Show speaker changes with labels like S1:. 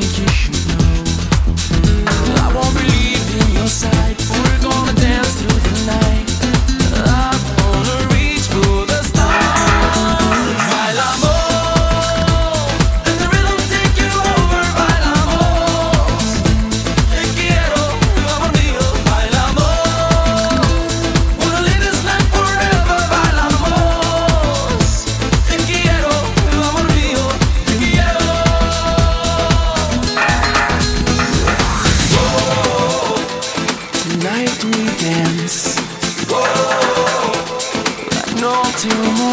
S1: think you should know. I won't believe in your side. We're gonna dance. two more.